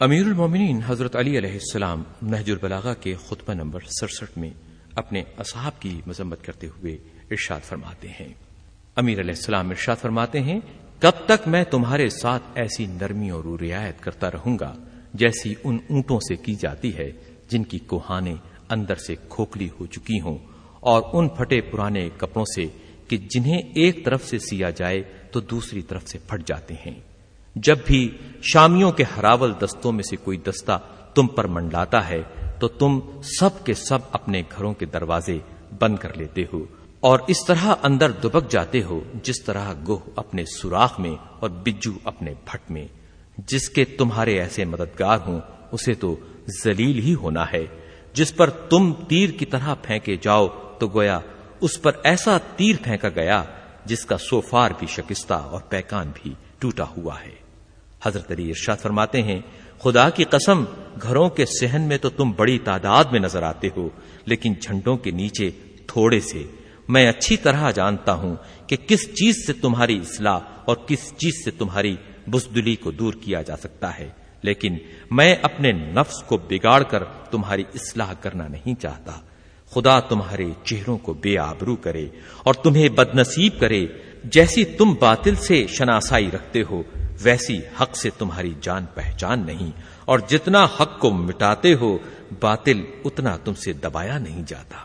امیر المومنین حضرت علی علیہ السلام نہج البلاغا کے خطبہ نمبر سڑسٹھ میں اپنے اصحاب کی مذمت کرتے ہوئے ارشاد فرماتے ہیں۔ امیر علیہ السلام ارشاد فرماتے ہیں، کب تک میں تمہارے ساتھ ایسی نرمی اور رعایت کرتا رہوں گا جیسی ان اونٹوں سے کی جاتی ہے جن کی کوہانے اندر سے کھوکھلی ہو چکی ہوں اور ان پھٹے پرانے کپڑوں سے کہ جنہیں ایک طرف سے سیا جائے تو دوسری طرف سے پھٹ جاتے ہیں۔ جب بھی شامیوں کے ہراول دستوں میں سے کوئی دستہ تم پر منڈلاتا ہے، تو تم سب کے سب اپنے گھروں کے دروازے بند کر لیتے ہو اور اس طرح اندر دبک جاتے ہو، جس طرح گوہ اپنے سوراخ میں اور بجو اپنے بھٹ میں۔ جس کے تمہارے ایسے مددگار ہوں، اسے تو زلیل ہی ہونا ہے۔ جس پر تم تیر کی طرح پھینکے جاؤ، تو گویا اس پر ایسا تیر پھینکا گیا، جس کا سوفار بھی شکستہ اور پیکان بھی۔ ٹوٹا ہوا ہے۔ حضرت علی ارشاد فرماتے ہیں، خدا کی قسم، گھروں کے سہن میں تو تم بڑی تعداد میں نظر آتے ہو، لیکن جھنڈوں کے نیچے تھوڑے سے۔ میں اچھی طرح جانتا ہوں کہ کس چیز سے تمہاری اصلاح اور کس چیز سے تمہاری بزدلی کو دور کیا جا سکتا ہے۔ لیکن میں اپنے نفس کو بگاڑ کر تمہاری اصلاح کرنا نہیں چاہتا۔ خدا تمہارے چہروں کو بے آبرو کرے اور تمہیں بد نصیب کرے۔ جیسی تم باطل سے شناسائی رکھتے ہو، ویسی حق سے تمہاری جان پہچان نہیں۔ اور جتنا حق کو مٹاتے ہو، باطل اتنا تم سے دبایا نہیں جاتا۔